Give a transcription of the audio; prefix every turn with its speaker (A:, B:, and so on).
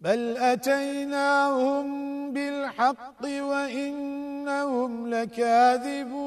A: بل أتيناهم بالحق وإنهم لكاذبون